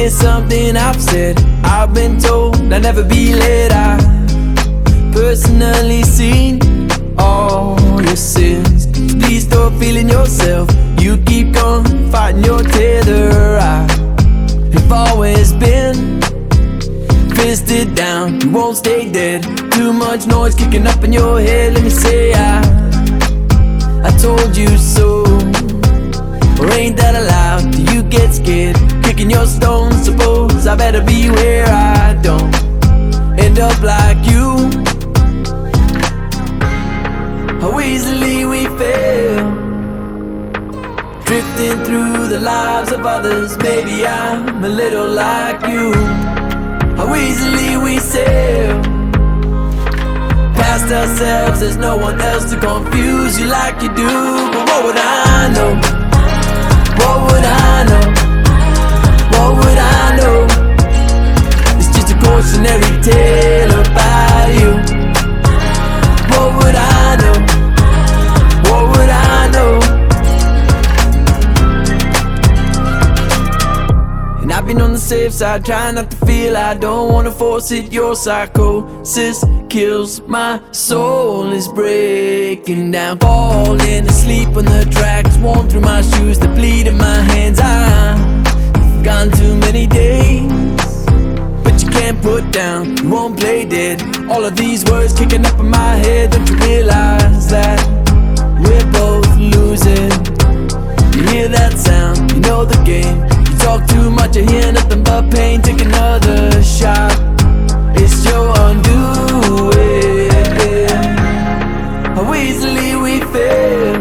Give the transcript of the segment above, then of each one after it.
Here's something I've said. I've been told I'll never be led. I personally seen all your sins. Please stop feeling yourself. You keep going, fighting your tether. I have always been fisted down. You won't stay dead. Too much noise kicking up in your head. Let me say I, I told you so. Or ain't that allowed? Do you get scared? Kicking your stones, suppose I better be where I don't end up like you. How easily we fail. Drifting through the lives of others, maybe I'm a little like you. How easily we sail past ourselves, there's no one else to confuse you like you do. But what would I know? On the safe side, trying not to feel I don't wanna force it. Your psychosis kills my soul, is breaking down. Falling asleep on the tracks, worn through my shoes, the bleed in my hands. I've gone too many days, but you can't put down, you won't play dead. All of these words kicking up in my head, don't you realize pain. Take another shot. It's your undoing. How easily we fail.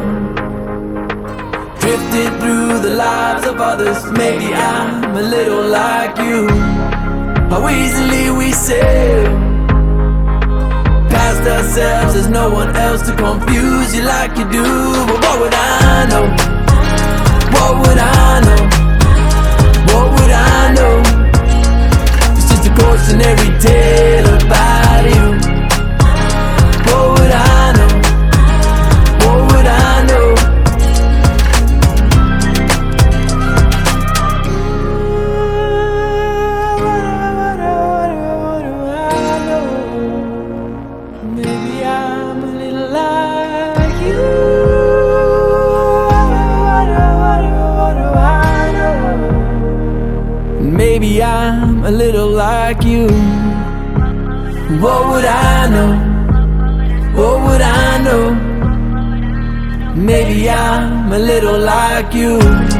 Drifting through the lives of others. Maybe I'm a little like you. How easily we sail past ourselves. There's no one else to confuse you like you do. But what would I know? Maybe I'm a little like you. What would I know? What would I know? Maybe I'm a little like you.